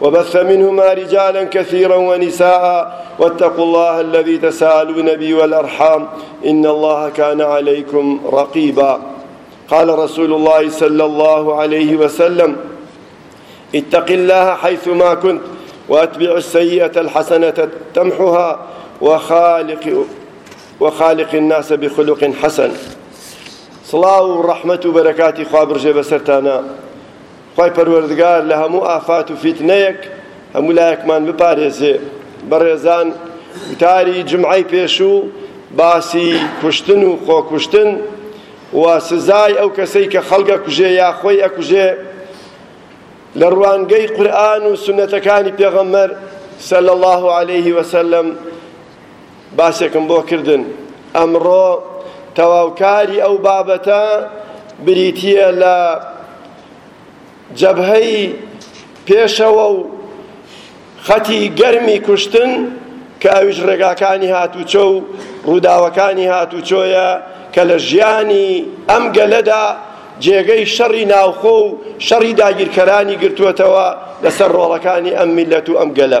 وبث منهما رجالا كثيرا ونساء واتقوا الله الذي تساءلون به والأرحام إن الله كان عليكم رقيبا قال رسول الله صلى الله عليه وسلم اتق الله حيثما كنت وأتبع السيئة الحسنة تمحها وخالق وخالق الناس بخلق حسن صلاة ورحمة وبركات خابر جب سرتانا خوای پەروەردگار لە هەموو ئافات و فیتنەیەک هەموو لایەکمان بپارێزێ. بەڕێزان وتاری جمعەی پێشوو باسی کوشتن و خۆکوشتن و سزای ئەو کەسەی کە خەڵک ئەکوژێ یا خۆی ئەکوژێ لە ڕوانگەی قورئان و سونەتەکانی پێغەمبەر صلی الله علیه وسلم باسێکم بۆ کردن ئەمڕۆ تەواوکاری ئەو بابەتە بریتییە لە جەبهەی پێشەوە و خەتی گەرمی کوشتن کە ئەویش ڕێگاکانی هاتوچۆ و ڕووداوەکانی هاتوچۆیە کە لە ژیانی ئەم گەلەدا جێگەی شەڕی ناوخۆ و شەڕی داگیرکەرانی گرتووەتەوە لەسەر ڕۆڵەکانی ئەم میلەت و ئەم گەلە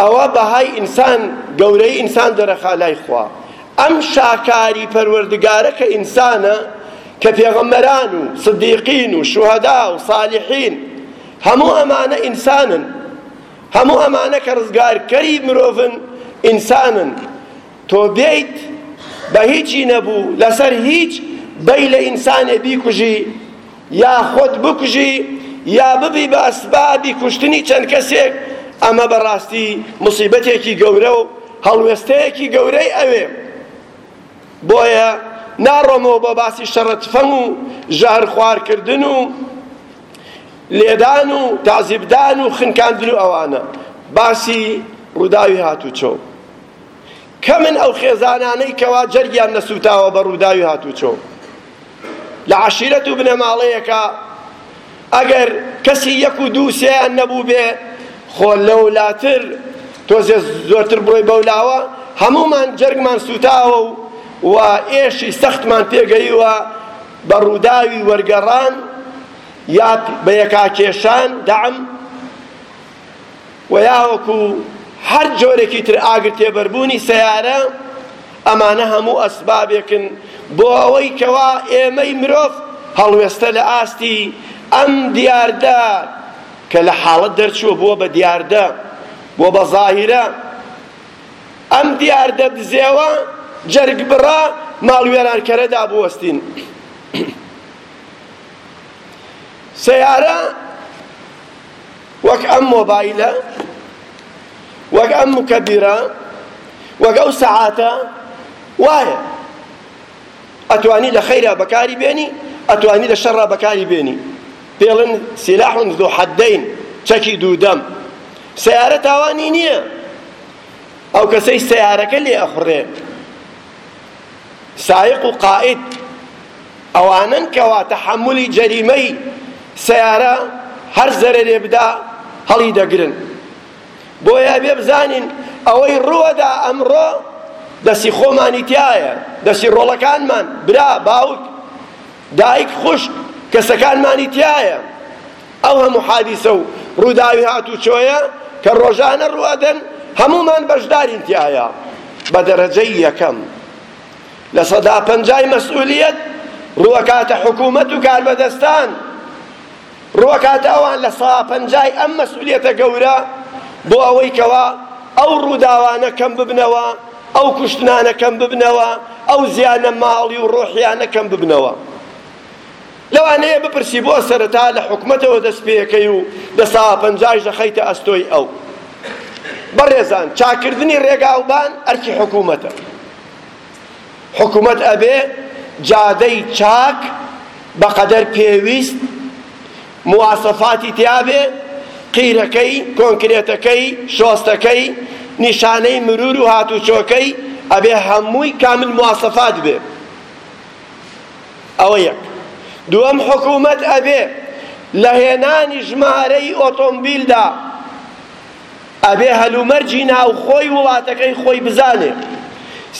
ئەوا بەهای ئینسان گەورەی ئینسان دەرەخا لای خوا ئەم شاکاری پەروەردگارە کە ئینسانە کە پێغەمبەران و صدیقین و شوهدا و صالحین هەموو ئەمانە ئینسانن هەموو ئەمانە کە ڕزگارکەری مرۆڤن ئینسانن تۆ بێیت بە هیچی نەبوو لەسەر هیچ بەی لە ئینسانێ بیکوژی یا خۆت بکوژی یا ببی بە ئەسبابی کوشتنی چەند کەسێک، ئەمە بە ڕاستی موسیبەتێکی گەورە و هەڵوێستەیەکی گەورەی ئەوێ. بۆیە ناڕۆمەوە بۆ باسی شەڕە تفەنگ و ژەهر خوار کردن و لێدان و تەعزیبدان و خنکاندن و ئەوانە. باسی ڕووداوی هاتوچۆ. کەمن ئەو خێزانانەی کەوا جەرگیان نەسووتاوە بە ڕووداوی هاتوچۆ. لە عەشیرەت و بنەماڵەیەکا ئەگەر کەسی یەک و دوو سێیان نەبووبێ خۆ لەولاتر تۆزێ زۆرتر بڕۆی بەولاوە هەموومان جەرگمان سوتاوە و و ئێشی سەختمان پێگەیوە بە ڕووداوی وەرگەڕان یا بە یەکاکێشان دەعم و یاوەکو هەر جۆرێکی تر ئاگر تێبەربوونی سەیارە ئەمانە هەموو ئەسبابێکن بۆ ئەوەی کەوا ئێمەی مرۆڤ هەڵوێستە لە ئاستی ئەم دیاردە کە لە حاڵەت دەرچووە بووە بە دیاردە بووە بە ظاهرە ئەم دیاردە دزێوە جەرگ بڕە ماڵوێرانکەرەدا بوەستین سیارە وەک ئەم مۆبایلە وەک ئەم مکەبیرە وەک ئەو سەعاتە وایە ئەتوانی لە خەیرا بەکاری بێنی ئەتوانی لە شەڕا بەکاری بێنی پێڵن سیلاح ذو حدین چەکی دوودەم سیارە تاوانی نییە ئەو کەسەی سیارەکە لێ ئەخوڕێ سایق و قائد ئەوانەن کەوا تەحەمولی جەریمەی سەیارە هەر زەرەرێ بدا هەڵی دەگرن بۆیە ئەبێ بزانین ئەوەی ڕووەدا ئەمڕۆ دەستی خۆمانی تایە دەستی ڕۆڵەکانمان برا باوک دایک خوشک کەسەکانمانی تایە ئەو هەموو حادیسە و ڕووداوی هاتوچۆیە کە ڕۆژانە ڕوئەدەن هەمومان بەشدارین تایە بە دەرەجەی یەکەم لە سەدا پەنجای مەسئولیەت ڕووەکاتە حکوومەت و کاربەدەستان ڕووەکاتە ئەوان لە سەدا پەنجای ئەم مەسئولیەتە گەورە بۆ ئەوەی کەوا ئەو ڕووداوانە کەم ببنەوە ئەو کوشتنانە کەم ببنەوە ئەو زیانە ماڵی و ڕۆحیانە کەم ببنەوە لەوانەیە بپرسی بۆ سەرەتا لە حکومەتەوە دەست پێەکەی و دەسا پەنجاش دەخەیتە ئەستۆی ئەو بەڕێزان چاکردنی ڕێگاوبان ئەرکی حکوومەتە حکومەت ئەبێ جادەی چاک بەقەدەر پێویست مواسەفاتی تیابێ قیرەکەی کۆنکرێتەکەی شۆستەکەی نیشانەی مرور و هاتوچۆکەی ئەبێ هەمووی کامل مواسەفات بێ ئەوە یەک دووەم حکومەت ئەبێ لە هێنانی ژمارەی ئۆتۆمبیلدا ئەبێ هەلومەرجی ناوخۆی وڵاتەکەی خۆی بزانێ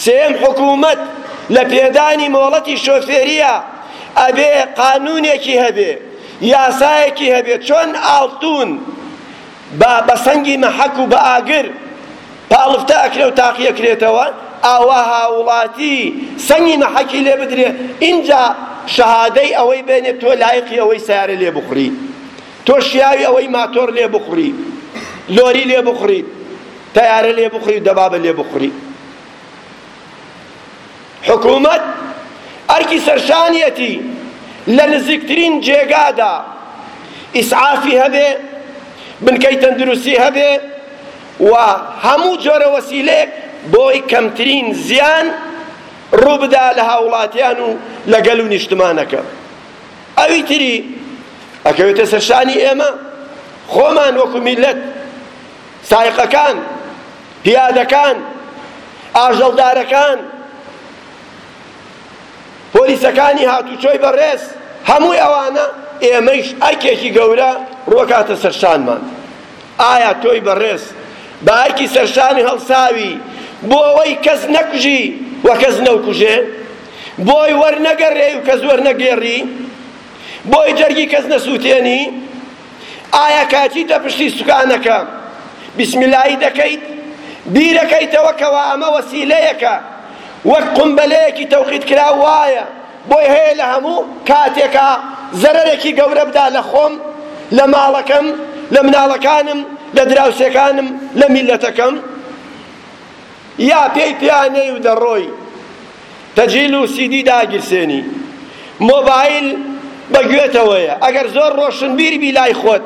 سێم حکوومەت لە پێدانی مۆڵەتی شۆفێریە ئەبێ قانونێکی هەبێ یاسایەکی هەبێ چۆن ئاڵتون بە بەسەنگی مەحەک و بە ئاگر پاڵفتە ئەکرێ و تاقیە کرێتەوە ئاوا هاوڵاتی سەنگی مەحەکی لێ بدرێ ئینجا شەهادەی ئەوەی بێنێ تۆ لایقی ئەوەی سیارە لێ بخوری تۆ شیاوی ئەوەی ماتۆڕ لێ بخوڕی لۆری لێ بخوڕی تەیارە لێ بخوڕی و دەبابە لێ بخوڕی حکوومەت ئەرکی سەرشانیەتی لە نزیکترین جێگادا ئیسعافی هەبێ بنکەی تەندروستی هەبێ و هەموو جۆرە وەسیلەیەک بۆی کەمترین زیان ڕووبدا لە هاوڵاتیان و لە گەل و نیشتمانەکە ئەوی تری ئەکەوێتە سەر شانی ئێمە خۆمان وەکو میللەت سایقەکان پیادەکان ئاژەڵدارەکان پۆلیسەکانی هاتوچۆی بەڕێز هەمووی ئەوانە ئێمەیش ئەرکێکی گەورە ڕوەکاتە سەرشانمان ئایا تۆی بەڕێز بە ئەرکی سەرشانی هەڵساوی بۆ ئەوەی کەس نەکوژی و کەس نەوکوژێ بۆی وەرنەگەڕێی و کەس وەرنەگێڕی؟ بۆی جەرگی کەس نەسووتێنی؟ ئایا کاچیتە پشتی سوکانەکە بیسمیلایی دەکەیت؟ بیرەکەیتەوە کەوا ئەمە وەسیلەیەکە وەک قومبەلەیەکی تەوقیتکراو وایە، بۆی هەیە لە هەموو کاتێکا زەرەرێکی گەورە بدا لە خۆم، لە ماڵەکەم، لە مناڵەکانم، لە دراوسێکانم، لە میللەتەکەم؟ یا پێی پیانەی و دەڕۆی تەجیل و سیدی داگیرسێنی مۆبایل بە گوێتەوەیە ئەگەر زۆر ڕۆشنبیر بی لای خۆت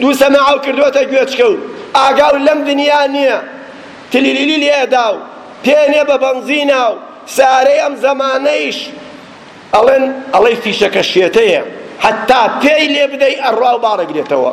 دوو سەماعەو کردۆتە گوێچکە و ئاگاو لەم دنیا نییە تلیلیلی لێدا و پێنێ بە بەنزینا و سارەی ئەم زەمانەیش ئەڵێن ئەڵێی فیشەکە شێتەیە حەتا پێی لێ بدەی ئەڕوا و باڕەگرێتەوە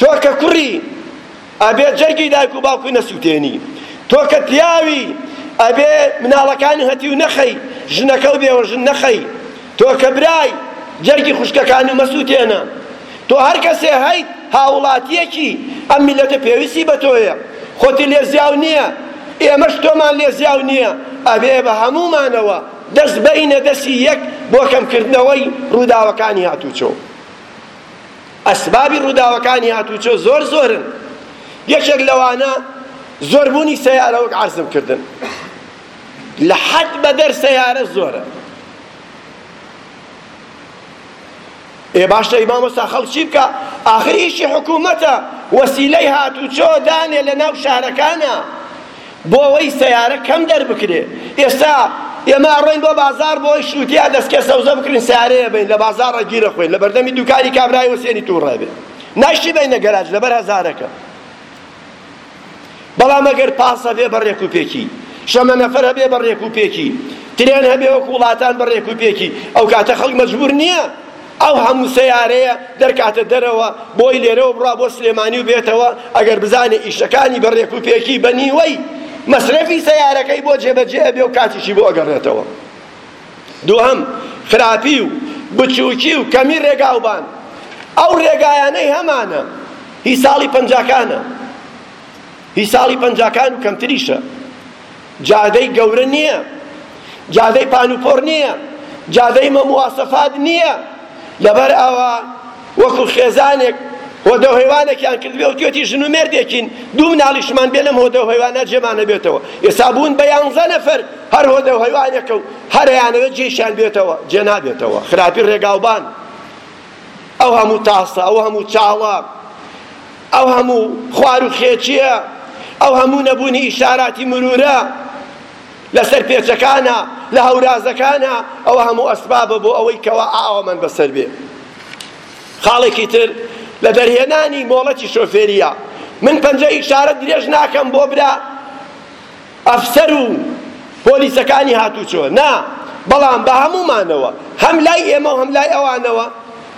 تۆ کە کوڕی ئەبێ جەرگی دایک و باوکی نەسووتێنی، تۆ کە پیاوی ئەبێ مناڵەکانی هەتیو نەخەی، ژنەکە و بێوەژن نەخەی، تۆ کە برای جەرگی خوشکەکانی مەسووتێنە، تۆ هەر کەسێ هەیت هاووڵاتییەکی ئەم میللەتە پێویستی بە تۆیە، خۆتی لێ زیاو نییە، ئێمەش تۆمان لێ زیاو نییە، ئەبێ بە هەموومانەوە دەست بەینە دەستی یەک بۆ کەمکردنەوەی ڕووداوەکانی هاتووچۆ. ئەسبابی ڕووداوەکانی هاتووچۆ زۆر زۆرن، یەکێک لەوانە زۆربوونی سەیارە وەک عەرزم کردن لە حەد بەدەر سەیارە زۆرە. ئێ باشە ئی مامۆستا خەڵک چی بکا؟ ئاخر ئیشی حکوومەتە وەسیلەی هاتووچۆ دانێ لەناو شارەکانا. بۆ وەی سەیارە کەم دەربکرێ ئێستا ئێمە ئەڕۆین بۆ بازار بۆ ئەوەی شووتیا دەسکێ سەوزە بکرین سەیارەیە بین لە بازاڕە گیرە خوین لە بەردەمی دوکانی کابرای وەسێنی تووڕە بێ ناشی بینە گەراج لەبەر هەزارەکە بەڵام ئەگەر پاس هەبێ بە ڕێک و پێکی شەمە نەفەر هەبێ بە ڕێک و پێکی ترێن هەبێ وەکو وڵاتان بە ڕێک و پێکی ئەو کاتە خەڵک مەجبور نییە ئەو هەموو سەیارەیە دەرکاتە دەرەوە بۆی لێرەوە بڕا بۆ سلێمانی و بێتەوە ئەگەر بزانێ ئیشەکانی بە رێک و پێکی بە نیوەی مەسرەفی سەیارەکەی بۆ جێ بەجێ ئەبێ و کاتیشی بۆ ئەگەڕێتەوە دووهەم خراپی و بچووکی و کەمی رێگاوبان ئەو رێگایانەی هەمانە هی ساڵی پەنجاکانە هی ساڵی پەنجاکان و کەمتریشە جادەی گەورە نییە، جادەی پانوپۆڕ نییە، جادەی مەمواسەفات نییە، لەبەر ئەوە وەکو خێزانێک هۆدەوهەیوانێکیان کردبێ و توێتی ژن و مێردێکین، دوو مناڵیشمان بێ لەم هۆدەوهەیوانە جێمان نەبێتەوە، ئێستا بوون بە یانزە نەفەر هەر هۆدەوهەیوانێکە و هەر ئەیانەوێ جێیشیان بێتەوە، جێ نابێتەوە، خراپی ڕێگاوبان. ئەو هەموو تاسە، ئەو هەموو چاڵە، ئەو هەموو خوار و خێچییە، ئەو هەموو نەبوونی ئیشاراتی مرورە لەسەر پێچەکانە، لە هەورازەکانە، ئەوە هەموو ئەسبابە بۆ ئەوەی کەوا ئاوامان بەسەر بێ. خاڵێکی تر لە دەرهێنانی مۆڵەتی شۆفێرییە. من پەنجە ئیشارە درێژ ناکەم بۆ برا، ئەفسەر و پۆلیسەکانی هاتووچۆ نا، بەڵام بە هەموومانەوە، هەم لای ئێمە و هەم لای ئەوانەوە،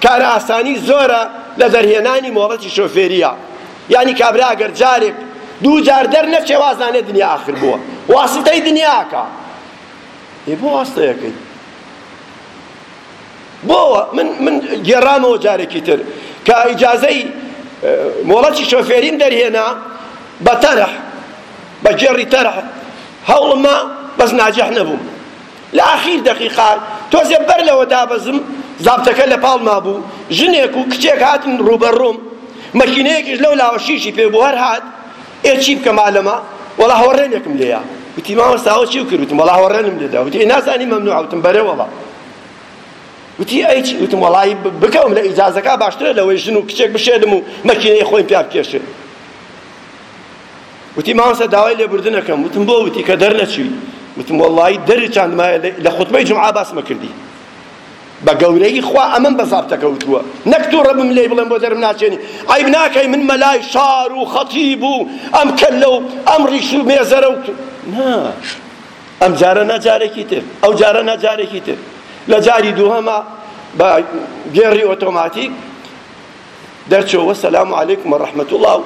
کارئاسانی زۆرە لە دەرهێنانی مۆڵەتی شۆفێرییە. یانی کابرا گەر جارێک، دوو جار دەرنەچێ وازانێ دنیا ئاخر بووە. واسیتەی دنیاکە. ئێ بۆ واسیتەیەکەی؟ بۆ وا؟ من من گێڕامەوە جارێکی تر کە ئیجازەی مۆڵەتی شۆفێریم دەرهێنا بە تەرح بە گێڕی تەرح هەوڵمە بەس ناجح نەبووم لە ئاخیر دەقیقا تۆزێ بەر لەوە دابەزم زابتەکە لە پاڵ مابوو ژنێک و کچێک هاتن ڕووبەڕووم مەکینەیەکیش لەو لاوە شیشی پێ بوو هەر هات ئێ چی بکەم ئا لەمە؟ وەڵا هەوەڕێنێکم لێیە. وتی مامۆستا ئەوە چی و کرد؟ وتم وەڵا هەوەڕێنم لێدا. وتی ئەی نازانی مەمنوعە؟ وتم بەرێ وەڵا. وتی ئەی چی؟ وتم وەڵایی بکەوم لە ئیجازەکە باشترە لەوەی ژن و کچێک بشێلم و مەکینەی خۆیم پیا بکێشێ. وتی مامۆستا داوای لێبوردنەکەم. وتم بۆ؟ وتی کە دەرنەچووی. وتم وەڵایی دەرچاندمایە لە خوتبەی جومعە باسمە کردی. بە گەورەی خوا ئەمەم بە زابتە کەوتووە نەک توڕە بم لێی بڵێم بۆ دەرم ناچێنی عەیب ناکەی من مەلای شار و خەتیب و ئەم کەللە و ئەم ڕیش و مێزەرە و نا ئەم جارە نا جارێکی تر ئەو جارە نا جارێکی تر لە جاری دووهەما بە گێڕی ئۆتۆماتیک دەرچەوە سەلام و عەلەیکم و ڕەحمەتوڵڵا و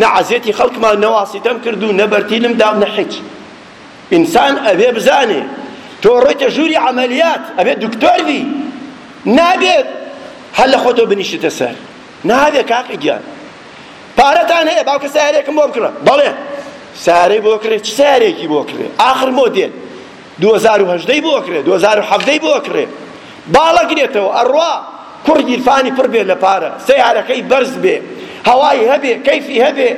نە عەزێتی خەڵکمان نەواسیتەم کرد و نە بەرتیلم دام نە حیچ ئینسان ئەبێ بزانێ تۆ ڕۆیتە ژووری عەمەلیات ئەبێ دکتۆر بی نابێت هەر لە خۆتۆ بنیشتە سەر نابێ کاکە گیان پارەتان هەیە باوکە سیارێکم بۆ بکڕە بەڵێ سیارەی بۆ کڕێ چ سیارێکی بۆ کڕێ ئاخر مۆدێل 2018 بۆ کڕێ 2017 بۆ کڕێ باڵەگرێتەوە ئەڕوا کوڕ گیرفانی پڕ بێ لە پارە سەیارەکەی بەرز بێ هەوای هەبێ کەیفی هەبێ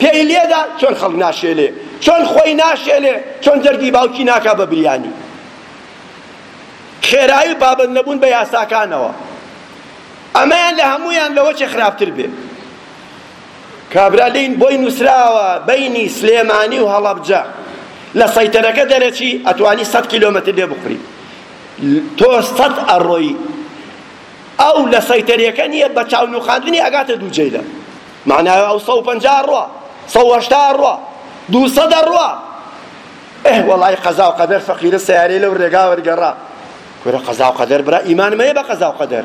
پێی لێدا چۆن خەڵک ناشێلێ چۆن خۆی ناشێلێ چۆن دەردی باوکی ناکا بە بریانی خێرایی پابەند نەبوون بە یاساکانەوە ئەمەیان لە هەمویان لەوە چێ خراپتر بێ کابرا لین بۆی نووسراوە بینی سلێمانی و هەڵەبجە لە سەیتەرەکە دەرەچی ئەتوانی سەد کیلۆمەتر لێ بخوری تۆ سەت ئەڕۆی ئەو لە سەیتەرێکە نیە بە چاو نوقاندنی ئەگاتە دوو جەیلە معناوە ئەو سەو پەنجا ئەڕوا سەو هەشتا ئەڕوا دوو سەد ئەڕوا ئه وەڵای قەزا و قەدەر فەقیرە سەیارەی لەو ڕێگا وەرگەڕا کورە قەزا و قەدەر برا ئیمان مەیە بە قەزا و قەدەر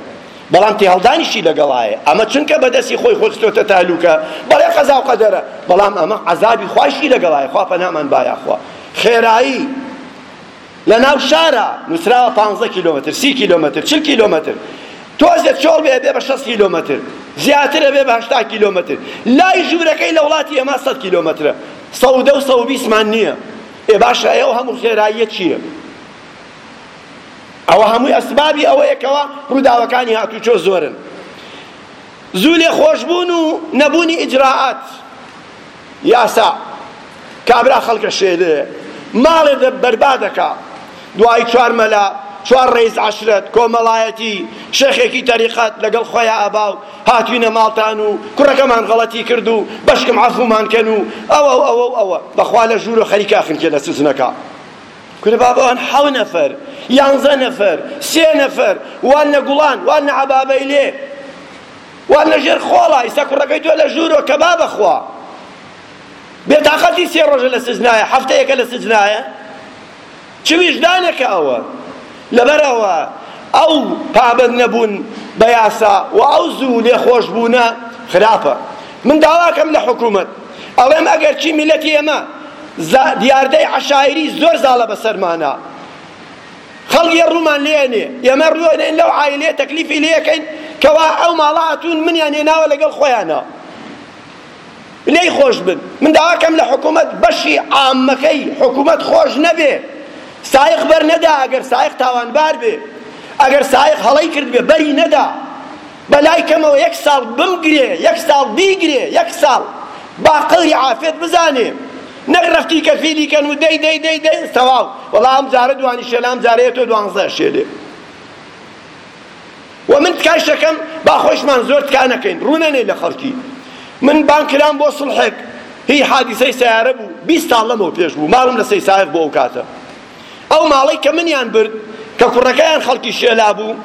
بەڵام تێهەڵدانیشی لەگەڵایە ئەمە چونکە بەدەستی خۆی خۆی خستۆتە تالوکە بەڵێ قەزا و قەدەرە بەڵام ئەمە عەزابی خوایشی لەگەڵایە خوا پەنامان بایە خوا خێرایی لە ناو شارا نوسراوە پانزە کیلۆمەتر سی کیلۆمەتر چل کیلۆمەتر تۆزێ چۆڵ بێ ئەبێ بە شەست کیلۆمەتر زیاتر ئەبێ بە هەشتا کیلۆمەتر لای ژوورەکەی لە وڵاتی ئێمە سەد کیلۆمەترە سەودە و سەو بیسمان نییە ئێ باشە ئەو هەموو خێراییە چییە ئەوە هەمووی ئەسبابی ئەوەیە کەوا ڕووداوەکانی هاتوچۆ زۆرن زوو لێ خۆشبوون و نەبوونی ئیجراعات یاسا کابرا خەڵکەشێنێ ماڵێ دە بەربادەکا دوای چوار مەلا چوار ڕئیس عەشرەت کۆمەڵایەتی شێخێکی تەریقەت لەگەڵ خۆیا ئەبا و هاتوینە ماڵتان و کوڕەکەمان غەڵەتی کرد و بەشکم عەفومان کەن و ئەوە و ئەوە و ئەوە بەخوا لە ژوورۆ خەریکا خنکێنە سزنەکە کورە بابان حەو نەفەر یانزە نەفەر سێ نەفەر وان نە گوڵان وان نە عەبابەیلێ وا لە ژێر خۆڵە ئیستا کوڕەکەی تۆ لە ژوورۆ کەبابە خوا بێ تاقەتی سێ ڕۆژە لە سجنایە حەفتەیەکە لە سجنایە چ ویژدانێکە ئەوە لەبەر ئەوە ئەو پابەند نەبوون بە یاسا و ئەو زوو لێخۆش بوونە خراپە من داواکەم لە حکوومەت ئەڵێم ئەگەر چی میلەتی ئێمە دیاردەی عشاعری زۆر زاڵە بەسەرمانە خەڵگێ ڕوومان لێ ئەنێ ئێمە ڕوو ئەنێین لەو عایلەیە تەکلیفی لێ ئەکەین کەوا ئەو ماڵە هاتوون منیان هێناوە لەگەڵ خۆیانە لێی خۆش بن من داواکەم لە حکوومەت بەشی عامەکەی حکوومەت خۆش نەبێ سایق بەر نەدا ئەگەر سایق تاوانبار بێ ئەگەر سایق هەڵەی کرد بێ بەری نەدا بەلای کەمەوە یەک ساڵ بمگرێ یەک ساڵ بیگرێ یەک ساڵ با قەدری عافێت بزانێ نەک رەختی کەفیلی کەن و دەی دەی دەی دەی تەواو وەڵا ئەم جارە دوانی شێلە ئەم جارە ئێتۆ دوانزە شێلێ و من تکای شەکەم با خۆشمان زۆر تکا نەکەین ڕوونەنێ لە خەڵکی من بان کرام بۆ سڵحێک هی حادیسەی سیارە بوو بیست ساڵ لەمەو پێش بوو ماڵم لە سەی سایق بۆ ئەو کاتە ئەو ماڵەی کە منیان برد کە کوڕەکەیان خەڵکی شێلا بوو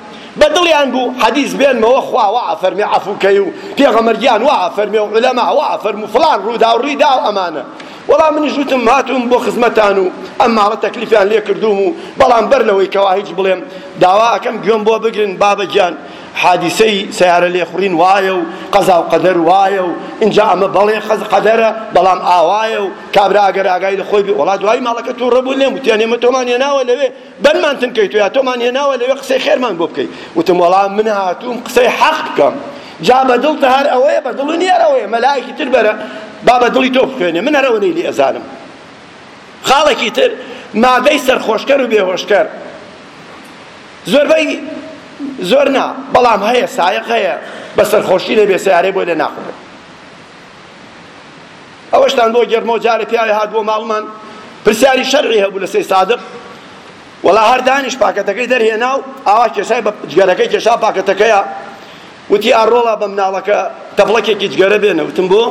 بە دڵیان بوو حەدیث بێنمەوە خوا وا فەرمی عەفو کەی و پێغەمبەر گیان وا فەرمی و علەما وا فەرمو فلان ڕوودا و ڕیدا و ئەمانە وەڵام منیش وتم هاتووم بۆ خزمەتان و ئەم ماڵە تەکلیفیان لێ کردووم و بەڵام بەر لەوەی کەوا هیچ بڵێم داوا ئەکەم گوێم بۆ بگرن بابە گیان حادیسەی سیارە لێخوڕین وایە و قەزا و قەدەر وایە و ئینجا ئەمە بەڵێ قەدەرە بەڵام ئاوایە و کابرا ئەگەر ئاگای لە خۆی بێ وەڵا دوایی ماڵەکە تووڕە بوو لێم وتیان ئێمە تۆمان هێناوە لەوێ بەنمان تن کەیتو یا تۆمان هێناوە لەوێ قسەی خێرمان بۆ بکەی وتم وەڵا من هاتووم قسەی حەق بکەم جا بە دڵ هەر ئەوەیە بە دڵ نیەر ئەوەیە مەلایەکی تر بەرە با بە دڵی تۆ بخوێنێ من هەر ئەوەی لێ ئەزانم خاڵێکی تر مادەی سەرخۆشکەر و بێهۆشکەر زۆربەی زۆر نا بەڵام هەیە سایق هەیە بە سەرخۆشی لێ بێ سیارەی بۆ لێ ناخورێت ئەوەشتان بۆ گێڕمەوە جارێ پیاوێ هات بۆ ماڵمان پرسیاری شەرعی هەبوو لە سەی سادق وەڵا هەر دانیش پاکەتەکەی دەرهێنا و ئاوا کێشای بە جگەرەکەی کێشا پاکەتەکەیە وتی ئاڕۆڵا بە مناڵەکە تەپڵەکێکی جگەرە بێنە وتم بۆ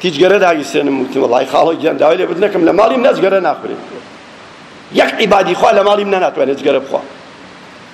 تیجگەرە داگیرسێنم وتی وەڵای خاڵۆ گیان داوای لێ بدنەکەم لە ماڵیم نەجگەرە ناخورێت یەک عیبادی خوا لە ماڵیم نەناتوانێت جگەرە بخوا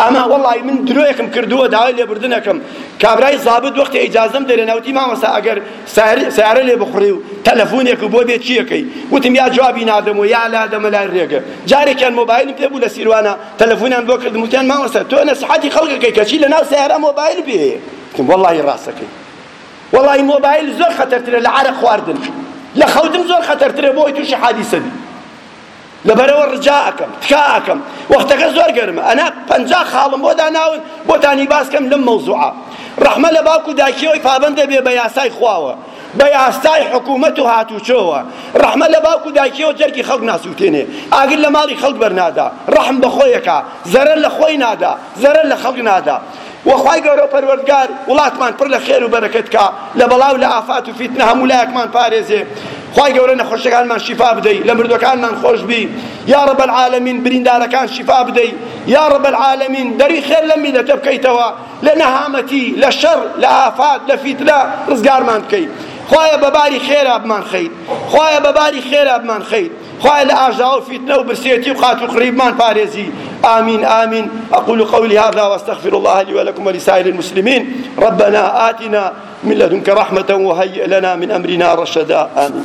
ئەمە وەڵای من درۆیەکم کردووە داوای لێبوردنەکەم کابرای زابت وەختی ئیجازەم دەرێنا وتی مامۆستا ئەگەر سیارە لێ بخوڕی و تەلەفونێک و بۆ بێ چیەکەی وتم یا جوابی نادەمەوە یا لا دەمە لای رێگە جارێکیان مۆبایلم پێ بوو لە سیروانە تەلەفونیان بۆ کردم وتیان مامۆستا تۆ نەسیحەتی خەڵکەکەی کەچی لەناو سیارە مۆبایل پێ وتم وەڵی ڕاستەکەی وەڵی مۆبایل زۆر خەتەرترە لە عەرەق خواردن لە خەوتن زۆر خەتەرترە بۆی تووشی حادیسە بی لەبەرەوە ڕجا ئەکەم تکا ئەکەم وەختەکە زۆر گەرمە ئەنا پەنجا خاڵم بۆ داناون بۆتانی باس کەم لەم مەوزوعە ڕەحمە لە باوک و دایکیەوەی پابەند دەبێ بە یاسای خواوە بە یاسای حکوومەت و هاتوچۆوە ڕەحمە لە باوک و دایکیەوە جەرگی خەڵک ناسووتێنێ ئاگر لە ماڵی خەڵک بەرنادا ڕەحم بە خۆیەکە زەرەر لە خۆی نادا زەرەر لە خەڵک نادا وە خوای گەورەو پەروەردگار وڵاتمان پڕ لە خێر و بەرەکەت کا لە بەڵا و لە ئافات و فیتنە هەموو لایەکمان پارێزێ خوای گەورە نەخۆشەکانمان شیفا بدەی لە مردوەکانمان خۆش بی یا رب العالمین بریندارەکان شیفا بدەی یا رب العالمین دەری خێر لەم میلەتە بکەیتەوە لە نەهامەتی لە شەڕ لە ئافات لە فیتنە ڕزگارمان بکەی خوایە بەباری خێرا بمان خەیت خوایە بەباری خێرا بمان خەیت خوايا لأعجاو فتنة وبرسيتي وقاتل قريبمان فارزي آمين آمين أقول قولي هذا وأستغفر الله لي ولكم ولسائر المسلمين ربنا آتنا من لدنك رحمة وهيئ لنا من أمرنا رشدا آمين